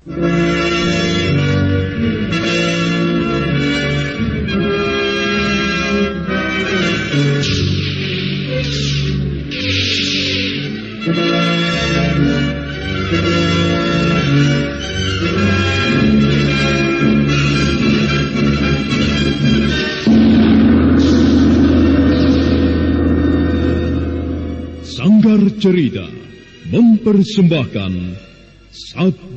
Sanggar Cerita mempersembahkan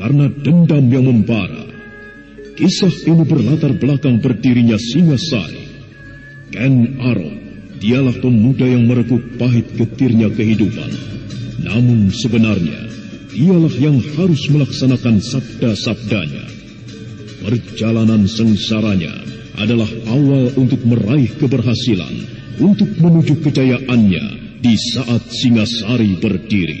karena dendam yang membara. Kisah ini berlatar belakang berdirinya Singasari. Ken Arok, dialah pemuda yang merekuk pahit getirnya kehidupan. Namun sebenarnya, dialah yang harus melaksanakan sabda-sabdanya. Perjalanan sengsaranya adalah awal untuk meraih keberhasilan, untuk menuju kejayaannya di saat Singasari berdiri.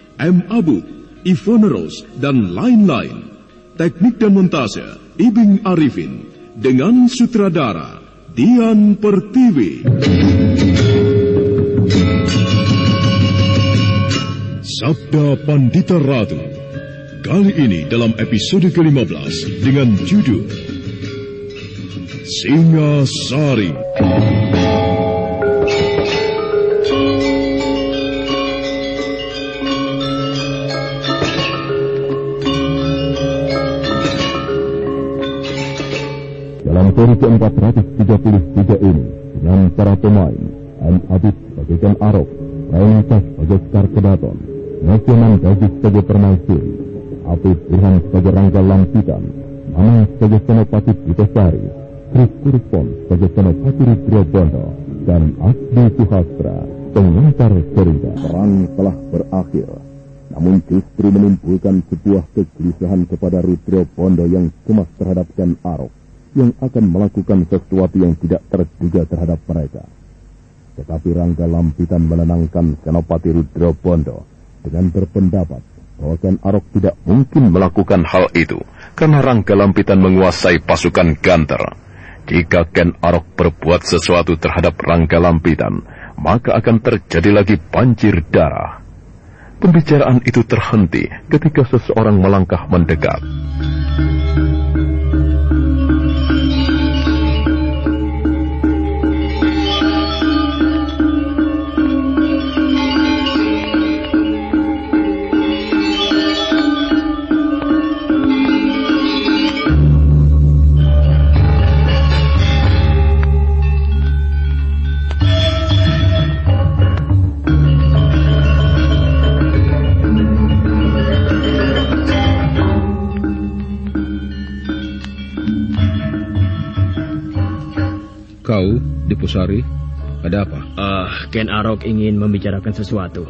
M. Abud, Ivone Rose, dan lain-lain. Teknik dan montase, Ibing Arifin. Dengan sutradara, Dian Pertiwi. Sabda Pandita Ratu. Kali ini dalam episode ke-15 dengan judul Singa Sari. Seri ke-433 ini, dengan para pemain, M. Abid sebagai Ken Arok, Raina sebagai Skar Kedaton, Nasionan Gaji sebagai Permaisuri, Apif Burhan sebagai Rangga Lampitan, Mama sebagai Senopati Bidasari, Kris Kurspon sebagai Senopati Ridro Bondo, dan Asli Suhastra, pengantar cerita. Perang telah berakhir, namun justru menimbulkan sebuah kegelisahan kepada Rudro Bondo yang cemas terhadap Ken Arok yang akan melakukan sesuatu yang tidak terduga terhadap mereka. Tetapi Rangga Lampitan menenangkan Senopati Rudro Bondo dengan berpendapat bahwa Ken Arok tidak mungkin melakukan hal itu karena Rangga Lampitan menguasai pasukan Ganter. Jika Ken Arok berbuat sesuatu terhadap Rangga Lampitan, maka akan terjadi lagi banjir darah. Pembicaraan itu terhenti ketika seseorang melangkah mendekat. Kau, Dipusari, ada apa? Uh, Ken Arok ingin membicarakan sesuatu.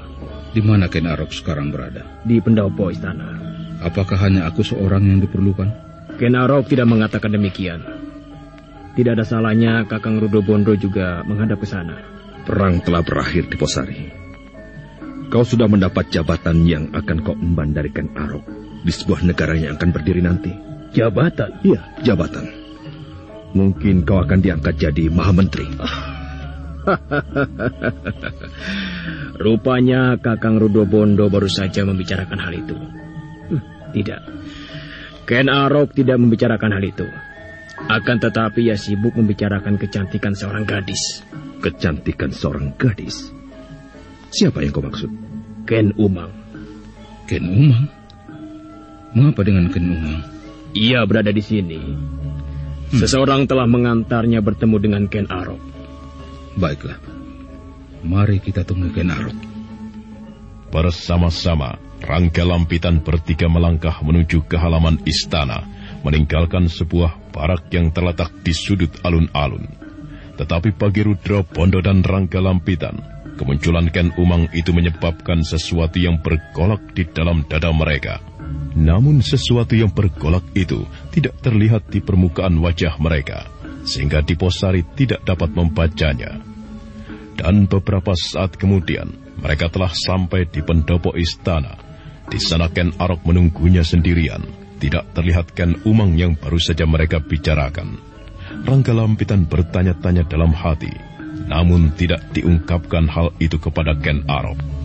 Di mana Ken Arok sekarang berada? Di pendopo istana. Apakah hanya aku seorang yang diperlukan? Ken Arok tidak mengatakan demikian. Tidak ada salahnya Kakang Rudo Bondo juga menghadap ke sana. Perang telah berakhir di Posari. Kau sudah mendapat jabatan yang akan kau emban dari Ken Arok di sebuah negara yang akan berdiri nanti. Jabatan? Iya, jabatan. Mungkin kau akan diangkat jadi Maha Menteri. Rupanya Kakang Rudo Bondo baru saja membicarakan hal itu. Hmm, tidak. Ken Arok tidak membicarakan hal itu. Akan tetapi ia sibuk membicarakan kecantikan seorang gadis. Kecantikan seorang gadis? Siapa yang kau maksud? Ken Umang. Ken Umang? Mengapa dengan Ken Umang? Ia berada di sini Hmm. Seseorang telah mengantarnya bertemu dengan Ken Arok. Baiklah. Mari kita tunggu Ken Arok. Bersama-sama, Rangga Lampitan bertiga melangkah menuju ke halaman istana, meninggalkan sebuah barak yang terletak di sudut alun-alun. Tetapi pagi Rudra, Bondo dan Rangga Lampitan, kemunculan Ken Umang itu menyebabkan sesuatu yang bergolak di dalam dada mereka. Namun sesuatu yang bergolak itu tidak terlihat di permukaan wajah mereka, sehingga Diposari tidak dapat membacanya. Dan beberapa saat kemudian, mereka telah sampai di pendopo istana. Di sana Ken Arok menunggunya sendirian. Tidak terlihat Ken Umang yang baru saja mereka bicarakan. Rangga Lampitan bertanya-tanya dalam hati, namun tidak diungkapkan hal itu kepada Ken Arok.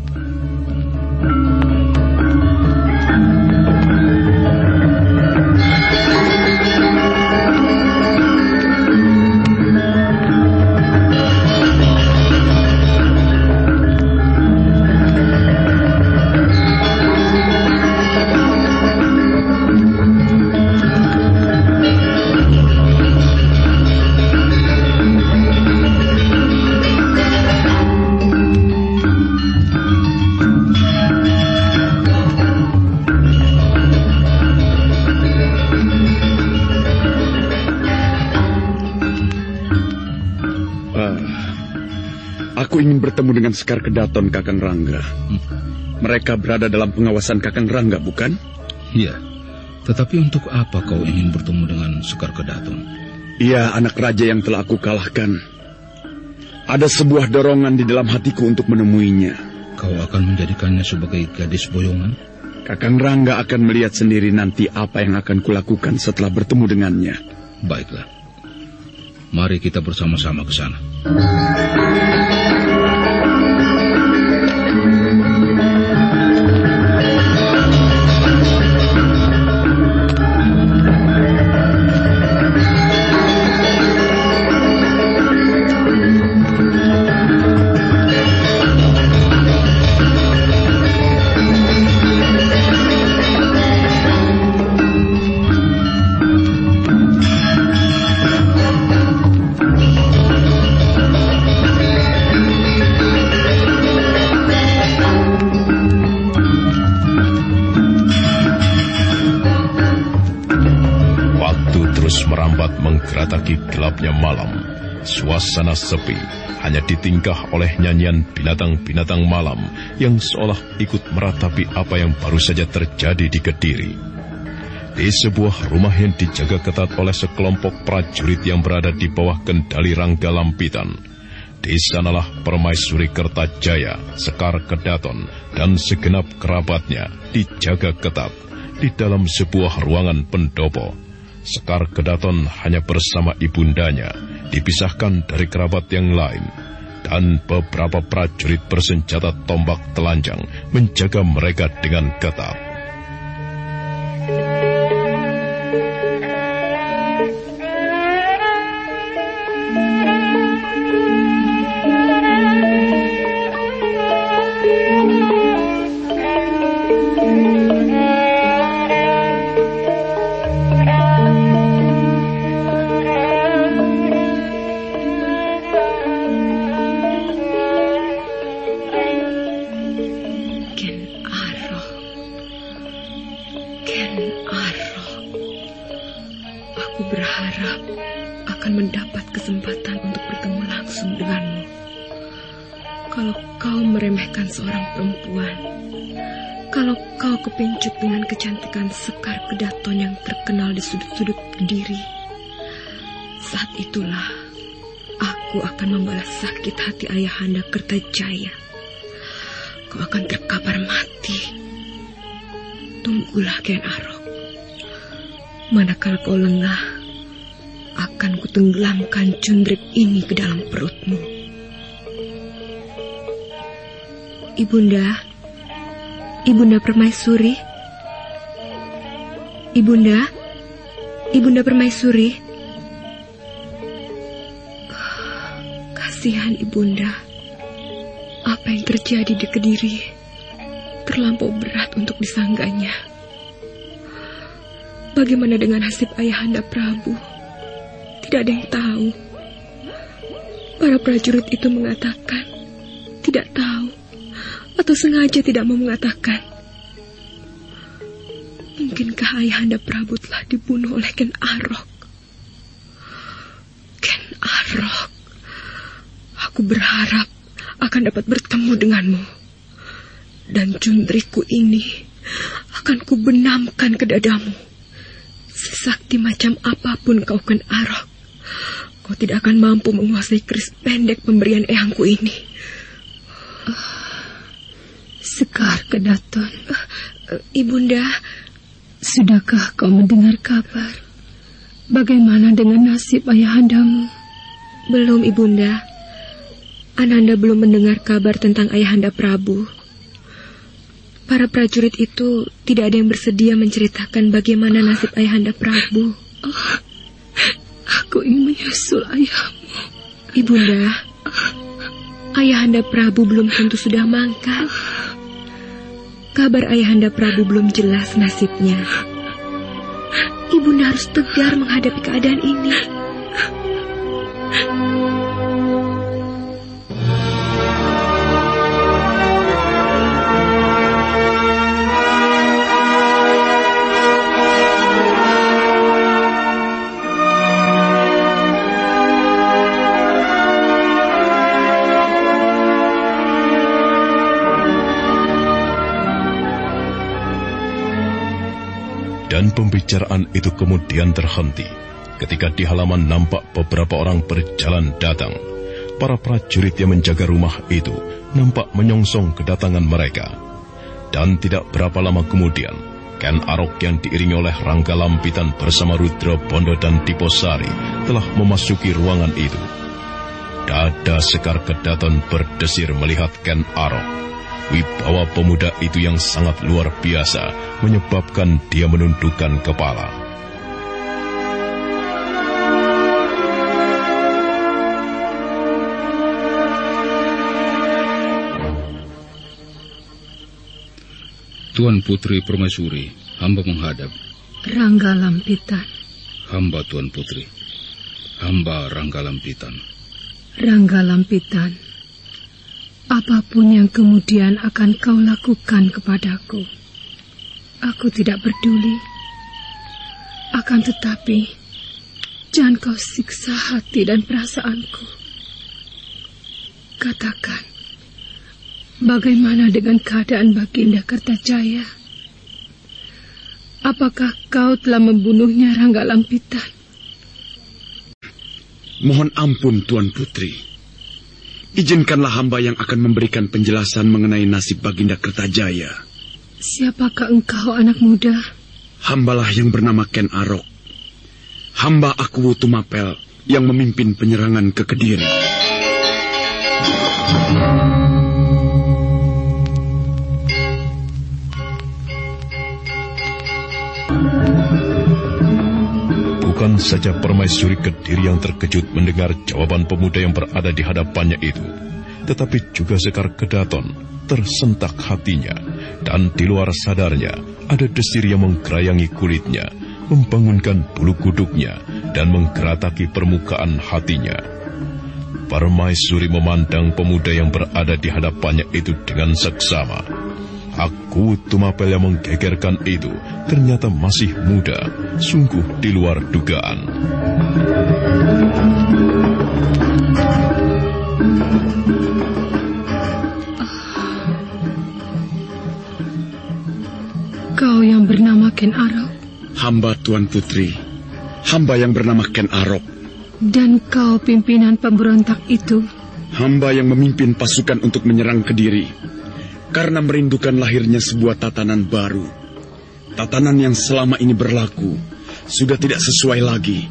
Bertemu dengan Sekar Kedaton Kakang Rangga. Hmm. Mereka berada dalam pengawasan Kakang Rangga, bukan? Iya. Tetapi untuk apa kau ingin bertemu dengan Sekar Kedaton? Ia anak raja yang telah aku kalahkan. Ada sebuah dorongan di dalam hatiku untuk menemuinya. Kau akan menjadikannya sebagai gadis boyongan? Kakang Rangga akan melihat sendiri nanti apa yang akan kulakukan setelah bertemu dengannya. Baiklah. Mari kita bersama-sama ke sana. Menggerataki gelapnya malam. Suasana sepi, hanya ditingkah oleh nyanyian binatang-binatang malam yang seolah ikut meratapi apa yang baru saja terjadi di Kediri. Di sebuah rumah yang dijaga ketat oleh sekelompok prajurit yang berada di bawah kendali Rangga Lampitan. Di sanalah permaisuri Kertajaya, Sekar Kedaton, dan segenap kerabatnya dijaga ketat di dalam sebuah ruangan pendopo Sekar Kedaton hanya bersama ibundanya, dipisahkan dari kerabat yang lain. dan beberapa prajurit bersenjata tombak telanjang menjaga mereka dengan ketat. Kertajaya. Kau akan terkapar mati. Tunggulah Ken Arok. Manakala kau lengah, akan kutenggelamkan cundrik ini ke dalam perutmu. Ibunda, Ibunda Permaisuri, Ibunda, Ibunda Permaisuri, kasihan Ibunda. Apa yang terjadi di Kediri terlampau berat untuk disangganya. Bagaimana dengan nasib ayahanda Prabu? Tidak ada yang tahu. Para prajurit itu mengatakan tidak tahu atau sengaja tidak mau mengatakan. Mungkinkah ayahanda Prabu telah dibunuh oleh Ken Arok? Ken Arok. Aku berharap akan dapat bertemu denganmu. Dan cundriku ini akan kubenamkan ke dadamu. Sesakti macam apa pun kau ken arok, kau tidak akan mampu menguasai keris pendek pemberian eyangku ini. Sekar Kedaton. Uh, Ibunda, sudahkah kau mendengar kabar? Bagaimana dengan nasib ayahandamu? Belum, Ibunda. Ananda belum mendengar kabar tentang Ayahanda Prabu. Para prajurit itu tidak ada yang bersedia menceritakan bagaimana nasib Ayahanda Prabu. Oh, aku ingin menyusul ayahmu. Ibunda, Ayahanda Prabu belum tentu sudah mangkat. Kabar Ayahanda Prabu belum jelas nasibnya. Ibunda harus tegar menghadapi keadaan ini. Pembicaraan itu kemudian terhenti ketika di halaman nampak beberapa orang berjalan datang. Para prajurit yang menjaga rumah itu nampak menyongsong kedatangan mereka. Dan tidak berapa lama kemudian, Ken Arok yang diiringi oleh Rangga Lampitan bersama Rudra Bondo dan Diposari telah memasuki ruangan itu. Dada Sekar Kedaton berdesir melihat Ken Arok Wibawa pemuda itu yang sangat luar biasa menyebabkan dia menundukkan kepala. Tuan Putri Permaisuri, hamba menghadap. Rangga Lampitan. Hamba Tuan Putri. Hamba Rangga Lampitan. Rangga Lampitan. Apa pun yang kemudian akan kau lakukan kepadaku, aku tidak peduli. Akan tetapi, jangan kau siksa hati dan perasaanku. Katakan, bagaimana dengan keadaan Baginda Kertajaya? Apakah kau telah membunuhnya Rangga Lampitan? Mohon ampun, Tuan Putri. Izinkanlah hamba yang akan memberikan penjelasan mengenai nasib Baginda Kertajaya. Siapakah engkau, anak muda? Hambalah yang bernama Ken Arok. Hamba Aku Tumapel yang memimpin penyerangan ke Kediri. Bukan saja permaisuri Kediri yang terkejut mendengar jawaban pemuda yang berada di hadapannya itu, tetapi juga Sekar Kedaton tersentak hatinya, dan di luar sadarnya ada desir yang menggerayangi kulitnya, membangunkan bulu kuduknya, dan menggerataki permukaan hatinya. Permaisuri memandang pemuda yang berada di hadapannya itu dengan seksama. Aku Tumapel yang menggegerkan itu ternyata masih muda, sungguh di luar dugaan. Kau yang bernama Ken Arok. Hamba Tuan Putri. Hamba yang bernama Ken Arok. Dan kau pimpinan pemberontak itu. Hamba yang memimpin pasukan untuk menyerang Kediri. Karena merindukan lahirnya sebuah tatanan baru. Tatanan yang selama ini berlaku sudah tidak sesuai lagi.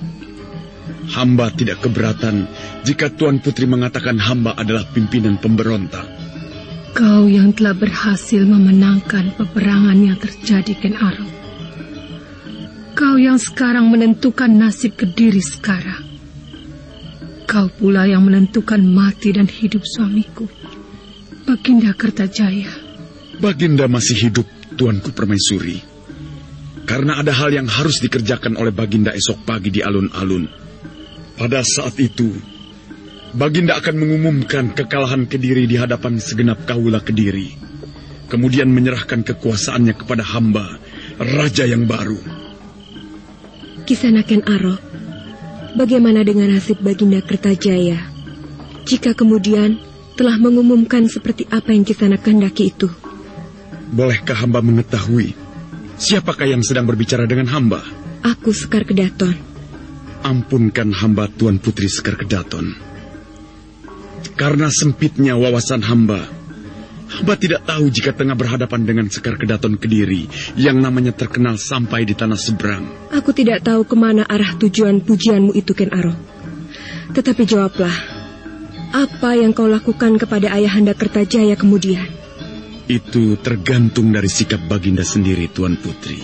Hamba tidak keberatan jika Tuan Putri mengatakan hamba adalah pimpinan pemberontak. Kau yang telah berhasil memenangkan peperangan yang terjadi Ken Arok. Kau yang sekarang menentukan nasib Kediri sekarang. Kau pula yang menentukan mati dan hidup suamiku, Baginda Kertajaya. Baginda masih hidup, Tuanku Permaisuri. Karena ada hal yang harus dikerjakan oleh Baginda esok pagi di alun-alun. Pada saat itu, Baginda akan mengumumkan kekalahan Kediri di hadapan segenap kaula Kediri. Kemudian menyerahkan kekuasaannya kepada hamba, Raja yang baru. Kisanaken Arok, bagaimana dengan nasib Baginda Kertajaya? Jika kemudian telah mengumumkan seperti apa yang Kisana kehendaki itu. Bolehkah hamba mengetahui siapakah yang sedang berbicara dengan hamba? Aku Sekar Kedaton. Ampunkan hamba Tuan Putri Sekar Kedaton. Karena sempitnya wawasan hamba, hamba tidak tahu jika tengah berhadapan dengan Sekar Kedaton Kediri yang namanya terkenal sampai di tanah seberang. Aku tidak tahu ke mana arah tujuan pujianmu itu, Ken Arok. Tetapi jawablah, apa yang kau lakukan kepada Ayahanda Kertajaya kemudian? Itu tergantung dari sikap Baginda sendiri, Tuan Putri.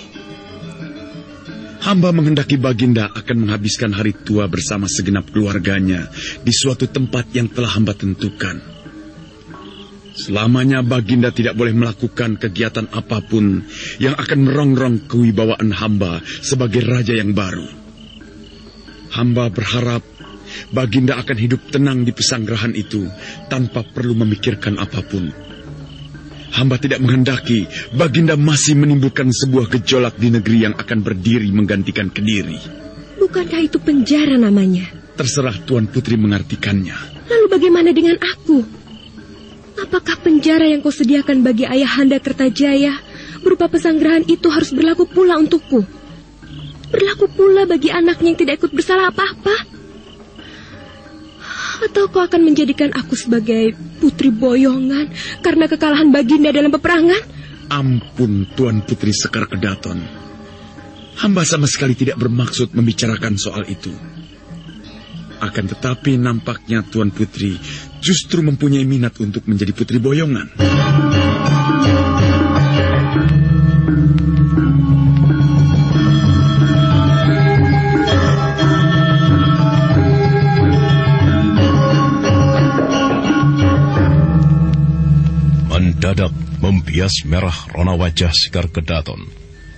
Hamba menghendaki Baginda akan menghabiskan hari tua bersama segenap keluarganya di suatu tempat yang telah hamba tentukan. Selamanya Baginda tidak boleh melakukan kegiatan apa pun yang akan merongrong kewibawaan hamba sebagai raja yang baru. Hamba berharap Baginda akan hidup tenang di pesanggerahan itu tanpa perlu memikirkan apa pun. Hamba tidak menghendaki Baginda masih menimbulkan sebuah gejolak di negeri yang akan berdiri menggantikan Kediri. Bukankah itu penjara namanya? Terserah Tuan Putri mengartikannya. Lalu bagaimana dengan aku? Apakah penjara yang kau sediakan bagi Ayahanda Kertajaya berupa pesanggerahan itu harus berlaku pula untukku? Berlaku pula bagi anaknya yang tidak ikut bersalah apa-apa? Atau kau akan menjadikan aku sebagai putri boyongan karena kekalahan Baginda dalam peperangan? Ampun, Tuan Putri Sekar Kedaton. Hamba sama sekali tidak bermaksud membicarakan soal itu. Akan tetapi nampaknya Tuan Putri justru mempunyai minat untuk menjadi putri boyongan. Mendadak membias merah rona wajah Sekar Kedaton.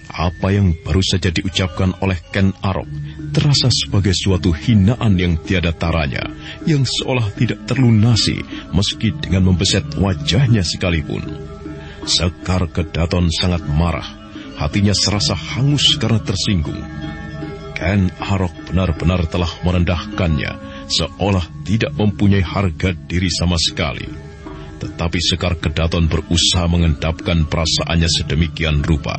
Apa yang baru saja diucapkan oleh Ken Arok terasa sebagai suatu hinaan yang tiada taranya, yang seolah tidak terlunasi meski dengan membeset wajahnya sekalipun. Sekar Kedaton sangat marah, hatinya serasa hangus karena tersinggung. Ken Arok benar-benar telah merendahkannya, seolah tidak mempunyai harga diri sama sekali. Tetapi Sekar Kedaton berusaha mengendapkan perasaannya sedemikian rupa.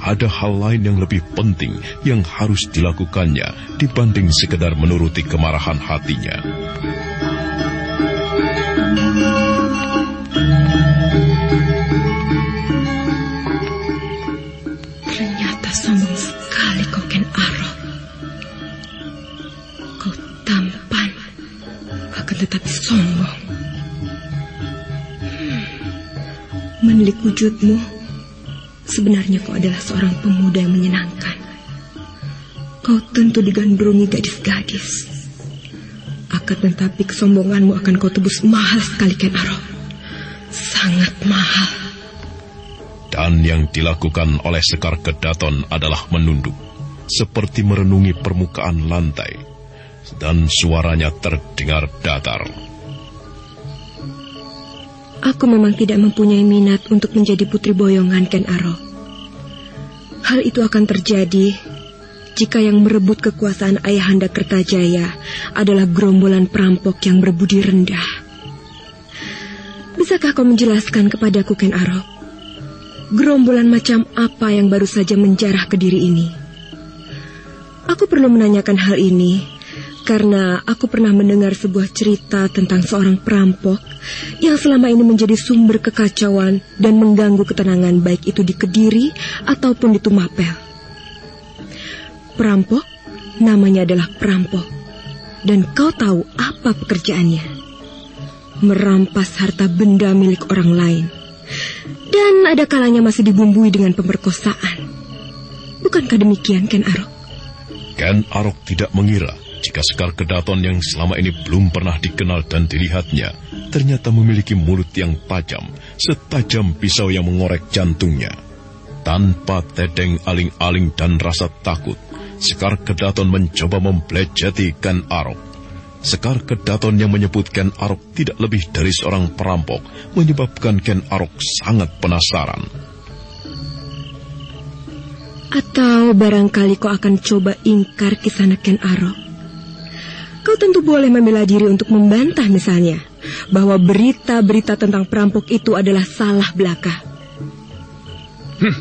Ada hal lain yang lebih penting yang harus dilakukannya dibanding sekedar menuruti kemarahan hatinya. Ternyata sombong sekali kau Ken Arok. Kau tampan, akan tetapi sombong. Menilik wujudmu, sebenarnya kau adalah seorang pemuda yang menyenangkan. Kau tentu digandrungi gadis-gadis. Akan tetapi kesombonganmu akan kau tebus mahal sekali, Ken Arok. Sangat mahal. Dan yang dilakukan oleh Sekar Kedaton adalah menunduk, seperti merenungi permukaan lantai, dan suaranya terdengar datar. Aku memang tidak mempunyai minat untuk menjadi putri boyongan Ken Arok. Hal itu akan terjadi jika yang merebut kekuasaan Ayahanda Kertajaya adalah gerombolan perampok yang berbudi rendah. Bisakah kau menjelaskan kepadaku, Ken Arok? Gerombolan macam apa yang baru saja menjarah ke diri ini? Aku perlu menanyakan hal ini karena aku pernah mendengar sebuah cerita tentang seorang perampok yang selama ini menjadi sumber kekacauan dan mengganggu ketenangan baik itu di Kediri ataupun di Tumapel. Perampok namanya adalah perampok. Dan kau tahu apa pekerjaannya? Merampas harta benda milik orang lain. Dan ada kalanya masih dibumbui dengan pemerkosaan. Bukankah demikian, Ken Arok? Ken Arok tidak mengira jika Sekar Kedaton yang selama ini belum pernah dikenal dan dilihatnya ternyata memiliki mulut yang tajam, setajam pisau yang mengorek jantungnya. Tanpa tedeng aling-aling dan rasa takut, Sekar Kedaton mencoba membelejeti Ken Arok. Sekar Kedaton yang menyebutkan Arok tidak lebih dari seorang perampok menyebabkan Ken Arok sangat penasaran. Atau barangkali kau akan coba ingkar kisah Ken Arok. Kau tentu boleh membela diri untuk membantah misalnya bahwa berita-berita tentang perampok itu adalah salah belaka. Hmm,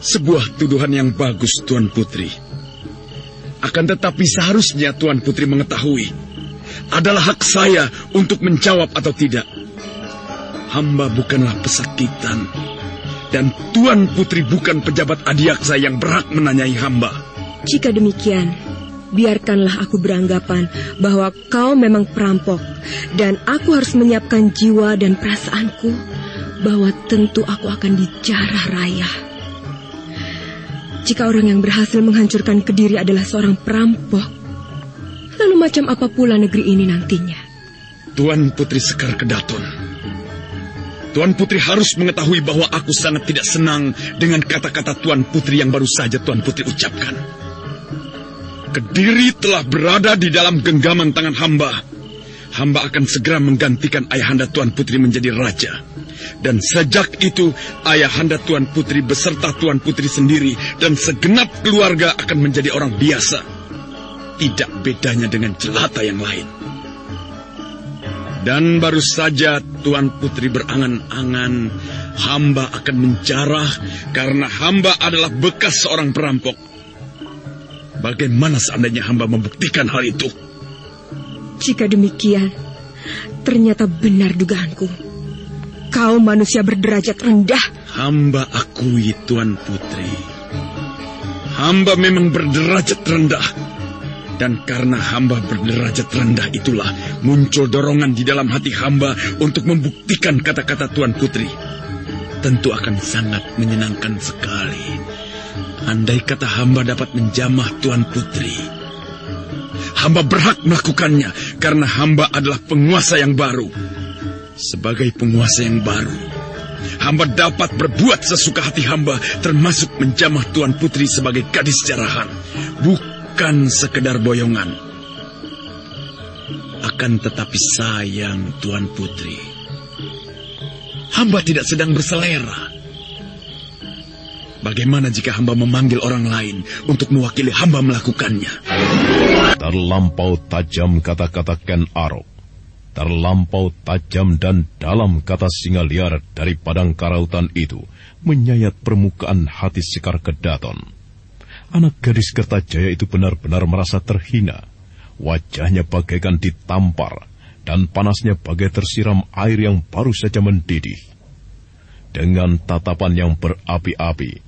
sebuah tuduhan yang bagus, Tuan Putri. Akan tetapi seharusnya Tuan Putri mengetahui adalah hak saya untuk menjawab atau tidak. Hamba bukanlah pesakitan dan Tuan Putri bukan pejabat adiaksa yang berhak menanyai hamba. Jika demikian, biarkanlah aku beranggapan bahwa kau memang perampok dan aku harus menyiapkan jiwa dan perasaanku bahwa tentu aku akan dijarah raya. Jika orang yang berhasil menghancurkan Kediri adalah seorang perampok, lalu macam apa pula negeri ini nantinya? Tuan Putri Sekar Kedaton, Tuan Putri harus mengetahui bahwa aku sangat tidak senang dengan kata-kata Tuan Putri yang baru saja Tuan Putri ucapkan. Kediri telah berada di dalam genggaman tangan hamba. Hamba akan segera menggantikan ayahanda Tuan Putri menjadi raja. Dan sejak itu ayahanda Tuan Putri beserta Tuan Putri sendiri dan segenap keluarga akan menjadi orang biasa. Tidak bedanya dengan jelata yang lain. Dan baru saja Tuan Putri berangan-angan hamba akan menjarah karena hamba adalah bekas seorang perampok. Bagaimana seandainya hamba membuktikan hal itu? Jika demikian, ternyata benar dugaanku. Kau manusia berderajat rendah. Hamba akui, Tuan Putri. Hamba memang berderajat rendah. Dan karena hamba berderajat rendah itulah muncul dorongan di dalam hati hamba untuk membuktikan kata-kata Tuan Putri. Tentu akan sangat menyenangkan sekali. Andai kata hamba dapat menjamah Tuan Putri. Hamba berhak melakukannya karena hamba adalah penguasa yang baru sebagai penguasa yang baru, hamba dapat berbuat sesuka hati hamba, termasuk menjamah Tuan Putri sebagai gadis jarahan, bukan sekedar boyongan. Akan tetapi sayang Tuan Putri, hamba tidak sedang berselera. Bagaimana jika hamba memanggil orang lain untuk mewakili hamba melakukannya? Terlampau tajam kata-kata Ken Arok Terlampau tajam dan dalam kata singa liar dari padang karautan itu menyayat permukaan hati Sekar Kedaton. Anak gadis Kertajaya itu benar-benar merasa terhina. Wajahnya bagaikan ditampar dan panasnya bagai tersiram air yang baru saja mendidih. Dengan tatapan yang berapi-api,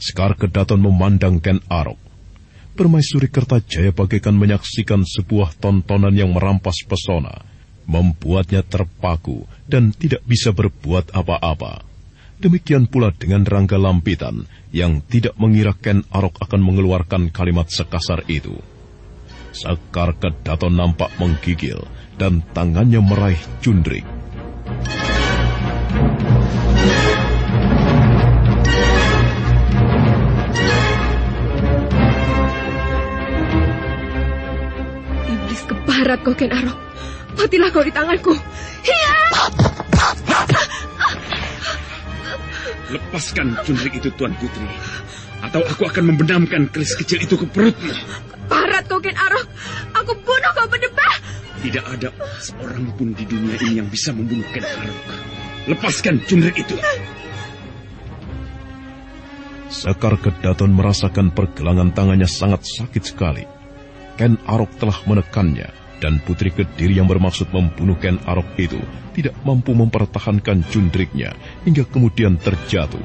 Sekar Kedaton memandang Ken Arok. Permaisuri Kertajaya bagaikan menyaksikan sebuah tontonan yang merampas pesona membuatnya terpaku dan tidak bisa berbuat apa-apa. Demikian pula dengan Rangga Lampitan yang tidak mengira Ken Arok akan mengeluarkan kalimat sekasar itu. Sekar Kedaton nampak menggigil dan tangannya meraih Cundrik. Kau Ken Arok. Matilah kau di tanganku. Hiya! Lepaskan cundrik itu Tuan Putri. Atau aku akan membenamkan keris kecil itu ke perutmu. Barat kau Ken Arok. Aku bunuh kau berdebah. Tidak ada seorang pun di dunia ini yang bisa membunuh Ken Arok. Lepaskan cundrik itu. Sekar Kedaton merasakan pergelangan tangannya sangat sakit sekali. Ken Arok telah menekannya dan Putri Kediri yang bermaksud membunuh Ken Arok itu tidak mampu mempertahankan cundriknya hingga kemudian terjatuh.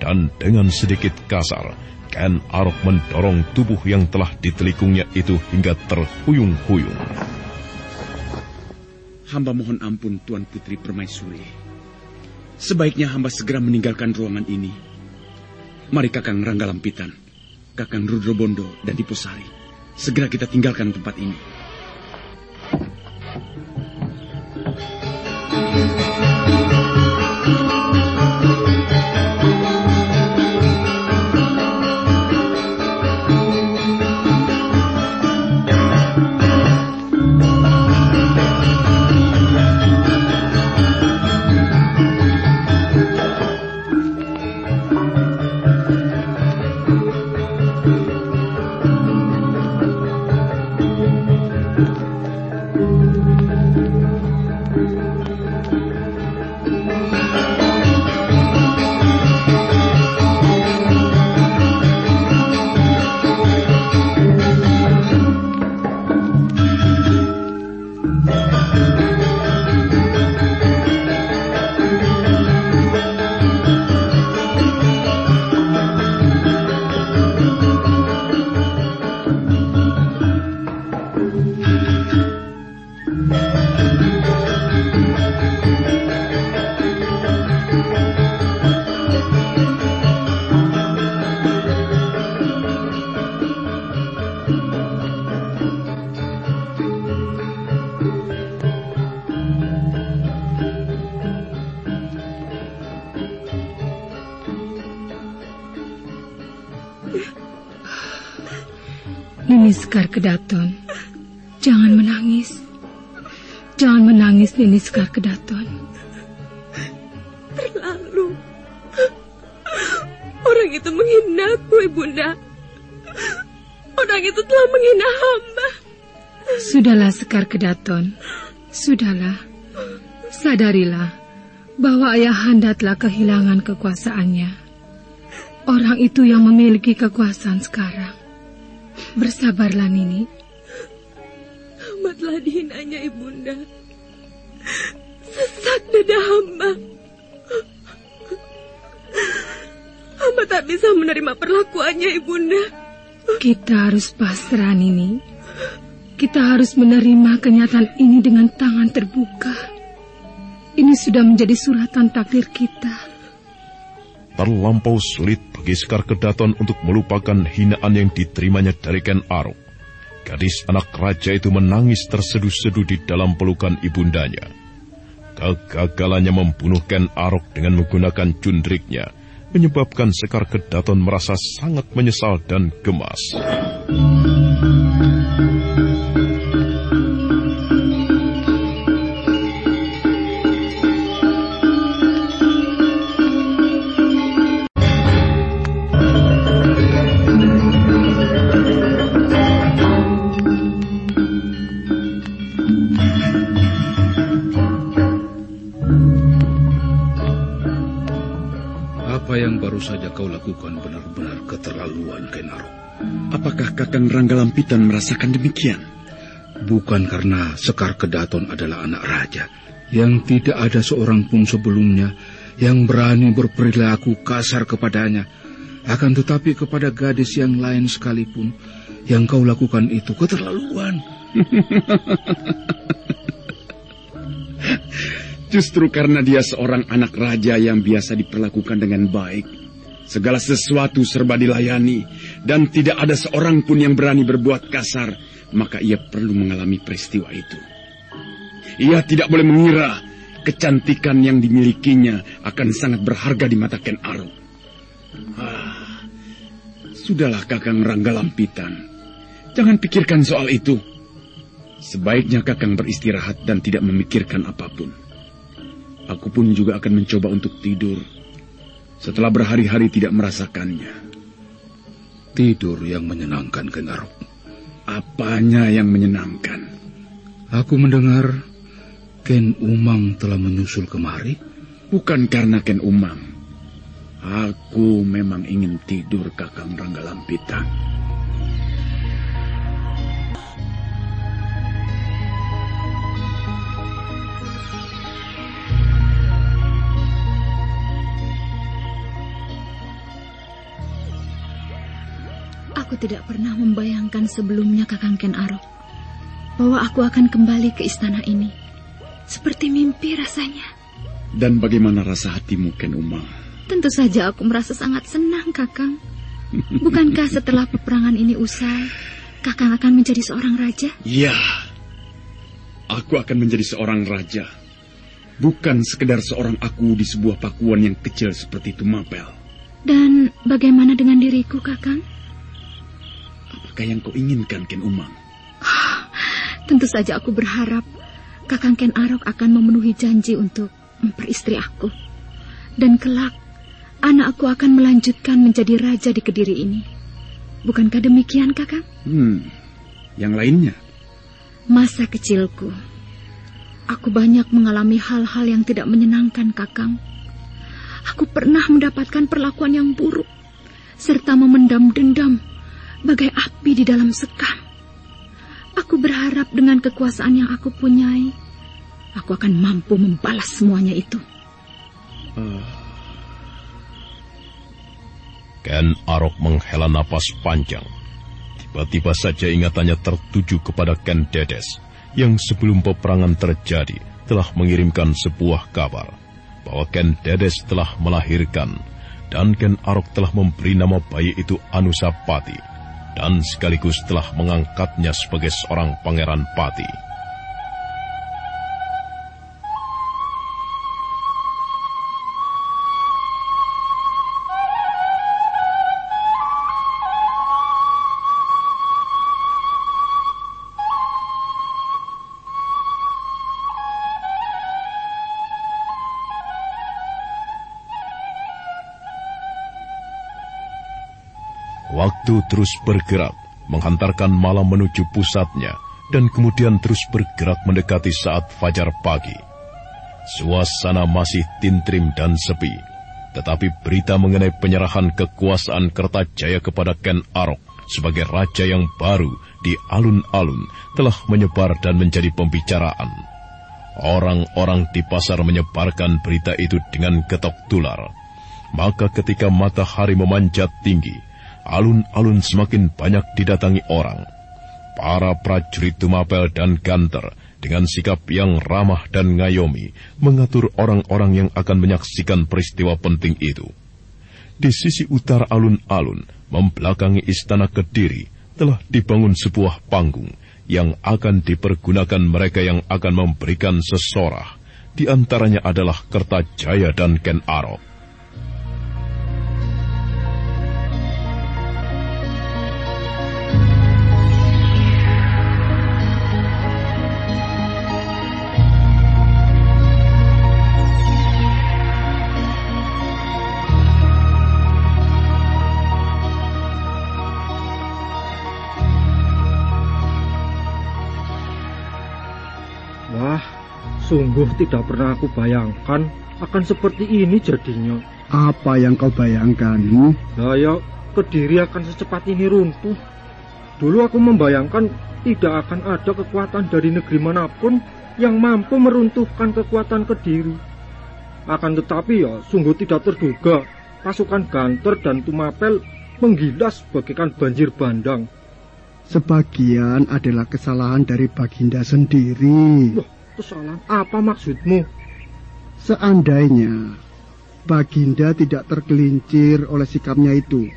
Dan dengan sedikit kasar, Ken Arok mendorong tubuh yang telah ditelikungnya itu hingga terhuyung-huyung. Hamba mohon ampun Tuan Putri Permaisuri. Sebaiknya hamba segera meninggalkan ruangan ini. Mari Kakang Rangga Lampitan, Kakang Rudro Bondo dan Diposari. Segera kita tinggalkan tempat ini. Nini Sekar Kedaton, jangan menangis. Jangan menangis, Nini Sekar Kedaton. Terlalu. Orang itu menghina aku, Ibunda. Orang itu telah menghina hamba. Sudahlah Sekar Kedaton, sudahlah. Sadarilah bahwa ayahanda telah kehilangan kekuasaannya. Orang itu yang memiliki kekuasaan sekarang. Bersabarlah Nini. Hamba telah dihinanya Ibunda. Sesak dada hamba. Hamba tak bisa menerima perlakuannya Ibunda. Kita harus pasrah Nini. Kita harus menerima kenyataan ini dengan tangan terbuka. Ini sudah menjadi suratan takdir kita. Terlampau sulit bagi Sekar Kedaton untuk melupakan hinaan yang diterimanya dari Ken Arok. Gadis anak raja itu menangis terseduh-seduh di dalam pelukan ibundanya. Kegagalannya membunuh Ken Arok dengan menggunakan cundriknya menyebabkan Sekar Kedaton merasa sangat menyesal dan gemas. Apakah Kakang Rangga Lampitan merasakan demikian? Bukan karena Sekar Kedaton adalah anak raja, yang tidak ada seorang pun sebelumnya yang berani berperilaku kasar kepadanya. Akan tetapi kepada gadis yang lain sekalipun, yang kau lakukan itu keterlaluan. Justru karena dia seorang anak raja yang biasa diperlakukan dengan baik, segala sesuatu serba dilayani, dan tidak ada seorang pun yang berani berbuat kasar, maka ia perlu mengalami peristiwa itu. Ia tidak boleh mengira kecantikan yang dimilikinya akan sangat berharga di mata Ken Arok. Ah, sudahlah Kakang Rangga Lampitan. Jangan pikirkan soal itu. Sebaiknya Kakang beristirahat dan tidak memikirkan apa pun. Aku pun juga akan mencoba untuk tidur setelah berhari-hari tidak merasakannya. Tidur yang menyenangkan, Genarok. Apanya yang menyenangkan? Aku mendengar Ken Umang telah menyusul kemari. Bukan karena Ken Umang. Aku memang ingin tidur Kakang Rangga Lampitan. Tidak pernah membayangkan sebelumnya Kakang Ken Arok bahwa aku akan kembali ke istana ini. Seperti mimpi rasanya. Dan bagaimana rasa hatimu, Ken Umang? Tentu saja aku merasa sangat senang, Kakang. Bukankah setelah peperangan ini usai, Kakang akan menjadi seorang raja? Iya. Aku akan menjadi seorang raja. Bukan sekedar seorang aku di sebuah pakuan yang kecil seperti itu, Mapel. Dan bagaimana dengan diriku, Kakang? Apakah yang kau inginkan, Ken Umang? Tentu saja aku berharap Kakang Ken Arok akan memenuhi janji untuk memperistri aku. Dan kelak, anak aku akan melanjutkan menjadi raja di Kediri ini. Bukankah demikian, Kakang? Hmm, yang lainnya? Masa kecilku, aku banyak mengalami hal-hal yang tidak menyenangkan, Kakang. Aku pernah mendapatkan perlakuan yang buruk, serta memendam dendam bagai api di dalam sekam. Aku berharap dengan kekuasaan yang aku punyai, aku akan mampu membalas semuanya itu. Uh. Ken Arok menghela napas panjang. Tiba-tiba saja ingatannya tertuju kepada Ken Dedes yang sebelum peperangan terjadi telah mengirimkan sebuah kabar bahwa Ken Dedes telah melahirkan dan Ken Arok telah memberi nama bayi itu Anusapati dan sekaligus telah mengangkatnya sebagai seorang pangeran pati. Waktu terus bergerak, menghantarkan malam menuju pusatnya, dan kemudian terus bergerak mendekati saat fajar pagi. Suasana masih tintrim dan sepi, tetapi berita mengenai penyerahan kekuasaan Kertajaya kepada Ken Arok sebagai raja yang baru di alun-alun telah menyebar dan menjadi pembicaraan. Orang-orang di pasar menyebarkan berita itu dengan ketok tular. Maka ketika matahari memanjat tinggi, alun-alun semakin banyak didatangi orang. Para prajurit Tumapel dan Ganter dengan sikap yang ramah dan ngayomi mengatur orang-orang yang akan menyaksikan peristiwa penting itu. Di sisi utara alun-alun, membelakangi istana Kediri, telah dibangun sebuah panggung yang akan dipergunakan mereka yang akan memberikan sesorah. Di antaranya adalah Kertajaya dan Ken Arok. Sungguh tidak pernah aku bayangkan akan seperti ini jadinya. Apa yang kau bayangkan? Nah ya, Kediri akan secepat ini runtuh. Dulu aku membayangkan tidak akan ada kekuatan dari negeri mana pun yang mampu meruntuhkan kekuatan Kediri. Akan tetapi ya, sungguh tidak terduga pasukan Ganter dan Tumapel menggilas bagaikan banjir bandang. Sebagian adalah kesalahan dari Baginda sendiri. Loh, Kesalahan apa maksudmu? Seandainya Baginda tidak tergelincir oleh sikapnya itu,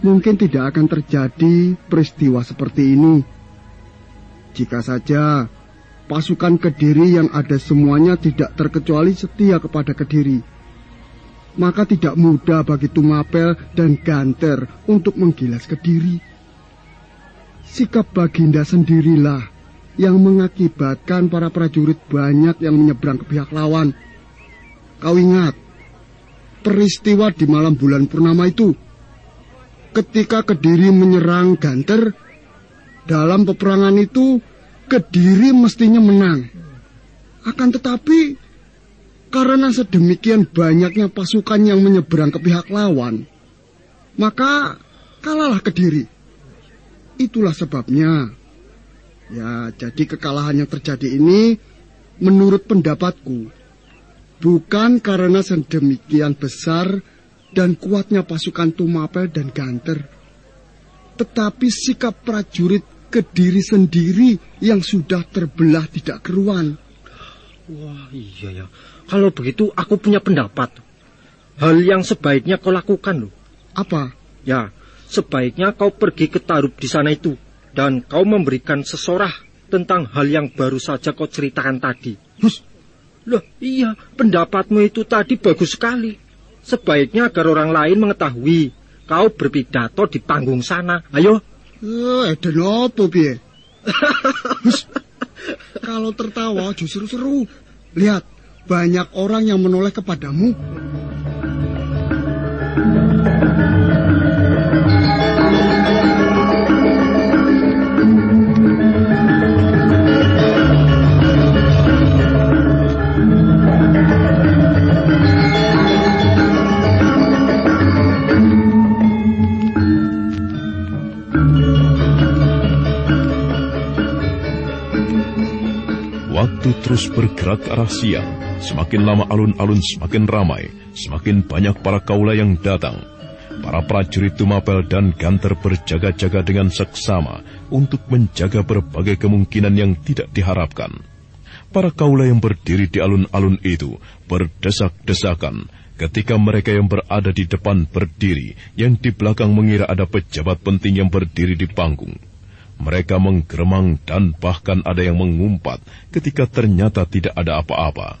mungkin tidak akan terjadi peristiwa seperti ini. Jika saja pasukan Kediri yang ada semuanya tidak terkecuali setia kepada Kediri, maka tidak mudah bagi Tumapel dan Ganter untuk menggilas Kediri. Sikap Baginda sendirilah yang mengakibatkan para prajurit banyak yang menyeberang ke pihak lawan. Kau ingat, peristiwa di malam bulan purnama itu, ketika Kediri menyerang Ganter, dalam peperangan itu Kediri mestinya menang. Akan tetapi, karena sedemikian banyaknya pasukan yang menyeberang ke pihak lawan, maka kalahlah Kediri. Itulah sebabnya. Ya, jadi kekalahan yang terjadi ini menurut pendapatku bukan karena sedemikian besar dan kuatnya pasukan Tumapel dan Ganter, tetapi sikap prajurit Kediri sendiri yang sudah terbelah tidak keruan. Wah iya ya, kalau begitu aku punya pendapat. Hal yang sebaiknya kau lakukan loh. Apa? Ya, sebaiknya kau pergi ke Tarub di sana itu. Dan kau memberikan sesorah tentang hal yang baru saja kau ceritakan tadi. Hus? Loh iya, pendapatmu itu tadi bagus sekali. Sebaiknya agar orang lain mengetahui kau berpidato di panggung sana. Ayo, Eh, dan apa, piye? Kalau tertawa justru seru. Lihat, banyak orang yang menoleh kepadamu. Waktu terus bergerak ke arah siang. Semakin lama alun-alun semakin ramai, semakin banyak para kaula yang datang. Para prajurit Tumapel dan Ganter berjaga-jaga dengan seksama untuk menjaga berbagai kemungkinan yang tidak diharapkan. Para kaula yang berdiri di alun-alun itu berdesak-desakan ketika mereka yang berada di depan berdiri, yang di belakang mengira ada pejabat penting yang berdiri di panggung. Mereka menggeremang dan bahkan ada yang mengumpat ketika ternyata tidak ada apa-apa.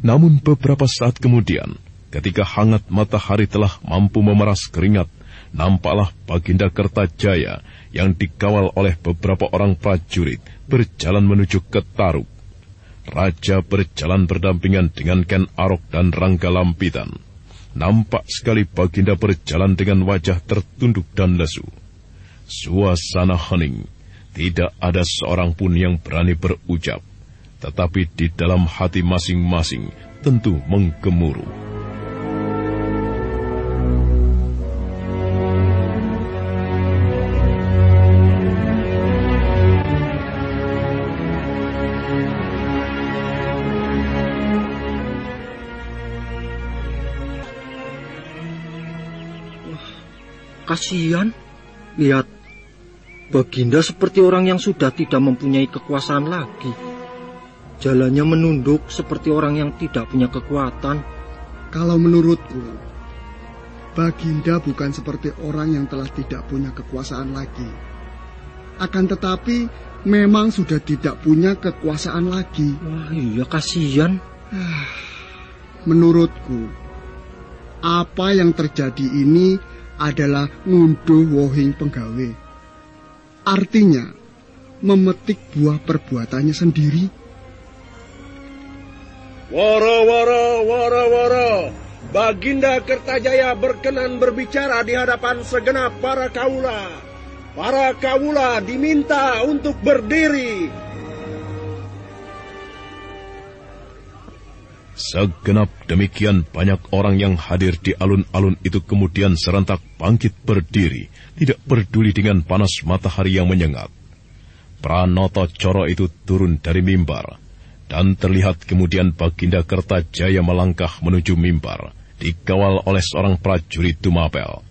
Namun beberapa saat kemudian, ketika hangat matahari telah mampu memeras keringat, nampaklah Baginda Kertajaya yang dikawal oleh beberapa orang prajurit berjalan menuju ke Taruk. Raja berjalan berdampingan dengan Ken Arok dan Rangga Lampitan. Nampak sekali Baginda berjalan dengan wajah tertunduk dan lesu. Suasana hening, tidak ada seorang pun yang berani berucap, tetapi di dalam hati masing-masing tentu menggemuruh. kasihan. Lihat, Baginda seperti orang yang sudah tidak mempunyai kekuasaan lagi. Jalannya menunduk seperti orang yang tidak punya kekuatan. Kalau menurutku, Baginda bukan seperti orang yang telah tidak punya kekuasaan lagi. Akan tetapi, memang sudah tidak punya kekuasaan lagi. Wah, iya kasihan. Menurutku, apa yang terjadi ini adalah ngunduh wohing penggawe. Artinya, memetik buah perbuatannya sendiri. Wara, wara, wara, wara. Baginda Kertajaya berkenan berbicara di hadapan segenap para kaula. Para kaula diminta untuk berdiri. Segenap demikian banyak orang yang hadir di alun-alun itu kemudian serentak bangkit berdiri, tidak peduli dengan panas matahari yang menyengat. Pranoto Coro itu turun dari mimbar, dan terlihat kemudian Baginda Kertajaya melangkah menuju mimbar, dikawal oleh seorang prajurit Tumapel.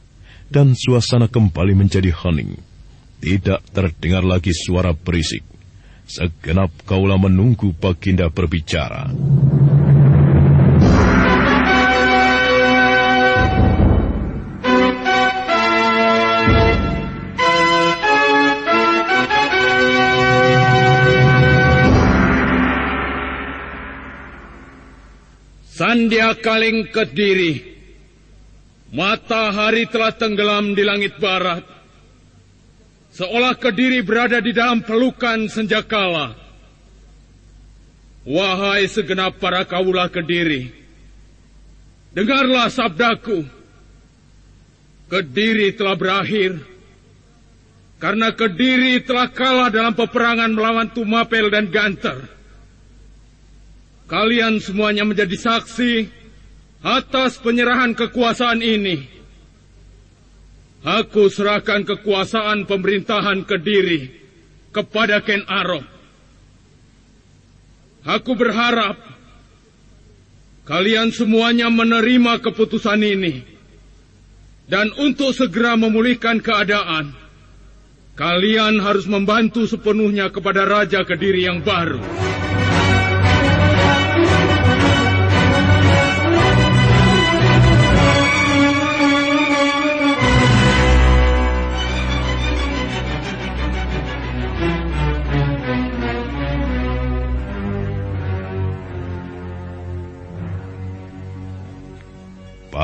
Dan suasana kembali menjadi hening. Tidak terdengar lagi suara berisik. Segenap kaula menunggu Baginda berbicara. Sandia Kaling Kediri. Matahari telah tenggelam di langit barat. Seolah Kediri berada di dalam pelukan senjakala. Wahai segenap para kaulah Kediri, dengarlah sabdaku. Kediri telah berakhir. Karena Kediri telah kalah dalam peperangan melawan Tumapel dan Ganter. Kalian semuanya menjadi saksi atas penyerahan kekuasaan ini. Aku serahkan kekuasaan pemerintahan Kediri kepada Ken Arok. Aku berharap kalian semuanya menerima keputusan ini. Dan untuk segera memulihkan keadaan, kalian harus membantu sepenuhnya kepada Raja Kediri yang baru.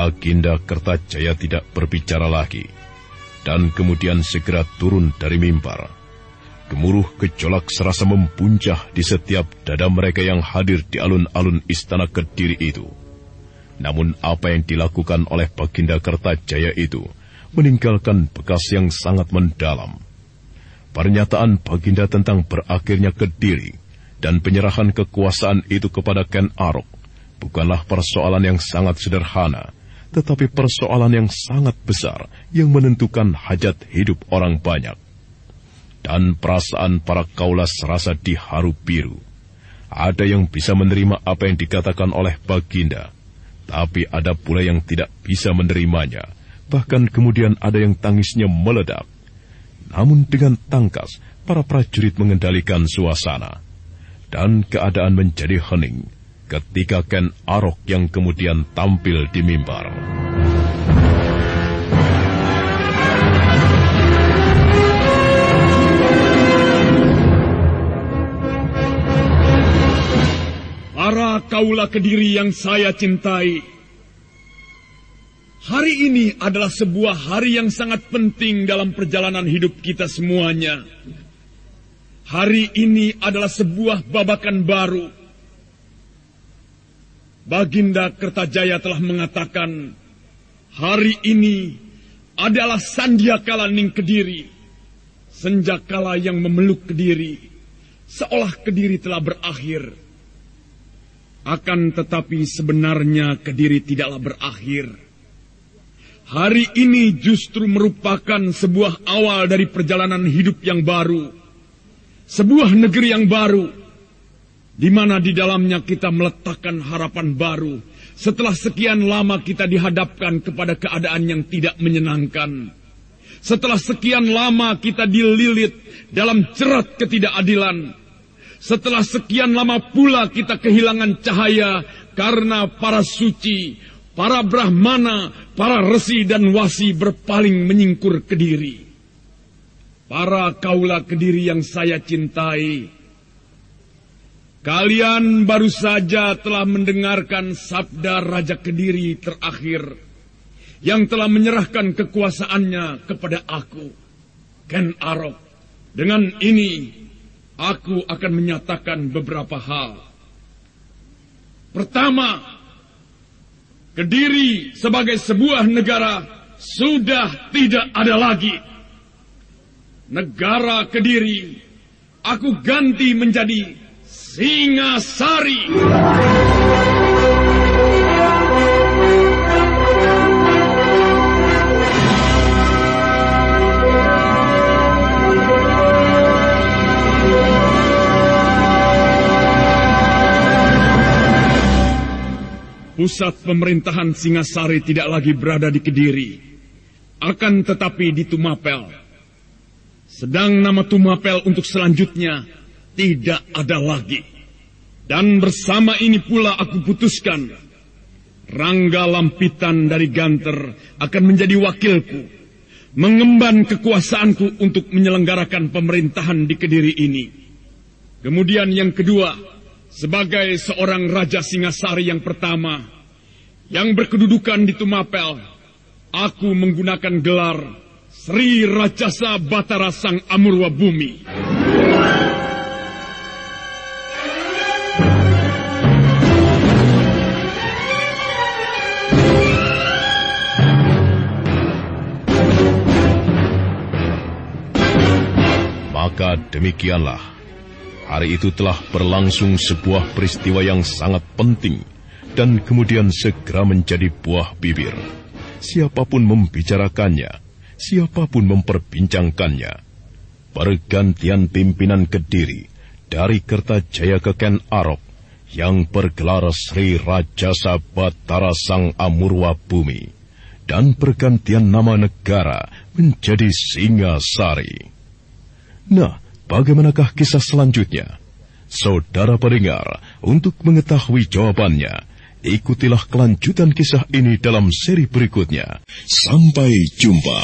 Baginda Kertajaya tidak berbicara lagi, dan kemudian segera turun dari mimbar. Gemuruh gejolak serasa mempuncah di setiap dada mereka yang hadir di alun-alun istana Kediri itu. Namun apa yang dilakukan oleh Baginda Kertajaya itu meninggalkan bekas yang sangat mendalam. Pernyataan Baginda tentang berakhirnya Kediri dan penyerahan kekuasaan itu kepada Ken Arok bukanlah persoalan yang sangat sederhana, tetapi persoalan yang sangat besar yang menentukan hajat hidup orang banyak. Dan perasaan para kaulas serasa diharu biru. Ada yang bisa menerima apa yang dikatakan oleh Baginda, tapi ada pula yang tidak bisa menerimanya. Bahkan kemudian ada yang tangisnya meledak. Namun dengan tangkas, para prajurit mengendalikan suasana. Dan keadaan menjadi hening ketika Ken Arok yang kemudian tampil di mimbar. Para kaula kediri yang saya cintai, hari ini adalah sebuah hari yang sangat penting dalam perjalanan hidup kita semuanya. Hari ini adalah sebuah babakan baru Baginda Kertajaya telah mengatakan, hari ini adalah Sandiakala Ning Kediri, senjakala yang memeluk Kediri, seolah Kediri telah berakhir. Akan tetapi sebenarnya Kediri tidaklah berakhir. Hari ini justru merupakan sebuah awal dari perjalanan hidup yang baru. Sebuah negeri yang baru di mana di dalamnya kita meletakkan harapan baru setelah sekian lama kita dihadapkan kepada keadaan yang tidak menyenangkan. Setelah sekian lama kita dililit dalam jerat ketidakadilan. Setelah sekian lama pula kita kehilangan cahaya karena para suci, para brahmana, para resi dan wasi berpaling menyingkur ke diri. Para kaula kediri yang saya cintai, Kalian baru saja telah mendengarkan sabda Raja Kediri terakhir yang telah menyerahkan kekuasaannya kepada aku, Ken Arok. Dengan ini, aku akan menyatakan beberapa hal. Pertama, Kediri sebagai sebuah negara sudah tidak ada lagi. Negara Kediri, aku ganti menjadi Singasari. Pusat pemerintahan Singasari tidak lagi berada di Kediri, akan tetapi di Tumapel. Sedang nama Tumapel untuk selanjutnya tidak ada lagi. Dan bersama ini pula aku putuskan, Rangga Lampitan dari Ganter akan menjadi wakilku, mengemban kekuasaanku untuk menyelenggarakan pemerintahan di Kediri ini. Kemudian yang kedua, sebagai seorang Raja Singasari yang pertama yang berkedudukan di Tumapel, aku menggunakan gelar Sri Rajasa Batara Sang Amurwa Bumi. Maka demikianlah, hari itu telah berlangsung sebuah peristiwa yang sangat penting dan kemudian segera menjadi buah bibir. Siapa pun membicarakannya, siapa pun memperbincangkannya. Pergantian pimpinan Kediri dari Kertajaya ke Ken Arok yang bergelar Sri Rajasa Batara Sang Amurwa Bumi dan pergantian nama negara menjadi Singasari. Nah, bagaimanakah kisah selanjutnya? Saudara pendengar, untuk mengetahui jawabannya, ikutilah kelanjutan kisah ini dalam seri berikutnya. Sampai jumpa.